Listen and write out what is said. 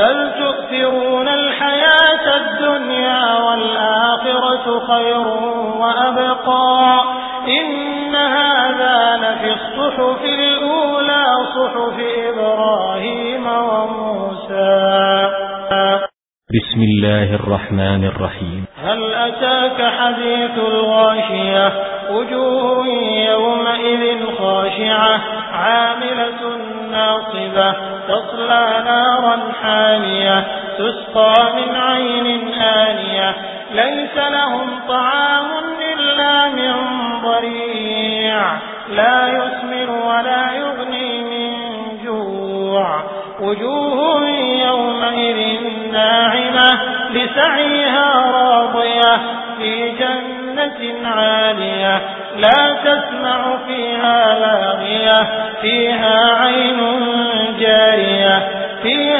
بل تؤثرون الحياة الدنيا والآخرة خير وأبقى. إن هذا لفي الصحف الأولى صحف إبراهيم وموسى. بسم الله الرحمن الرحيم. هل أتاك حديث الغاشية؟ وجوه يومئذ خاشعة عاملة ناصبة. تصلى نارا حامية تسقى من عين آنية. ليس لهم طعام إلا من ضريع. لا يسمن ولا يغني من جوع. وجوه يومئذ ناعمة لسعيها راضية. في جنة عالية لا تسمع فيها لاغية. فيها عين جارية